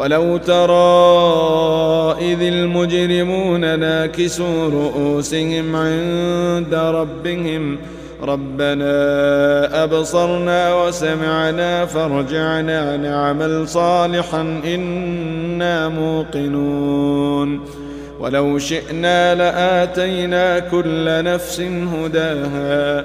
ولو ترى إذ المجرمون ناكسوا رؤوسهم عند ربهم ربنا أبصرنا وسمعنا فرجعنا نعمل صالحا إنا موقنون ولو شئنا لآتينا كل نفس هداها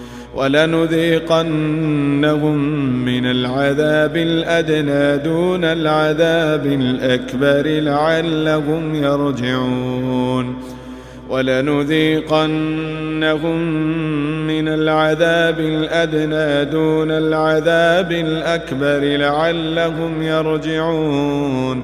وَلَنُذِيقَنَّهُمْ مِنَ الْعَذَابِ الْأَدْنَى دُونَ الْعَذَابِ الْأَكْبَرِ لَعَلَّهُمْ يَرْجِعُونَ وَلَنُذِيقَنَّهُمْ مِنَ الْعَذَابِ الْأَدْنَى دُونَ الْعَذَابِ الْأَكْبَرِ لَعَلَّهُمْ يَرْجِعُونَ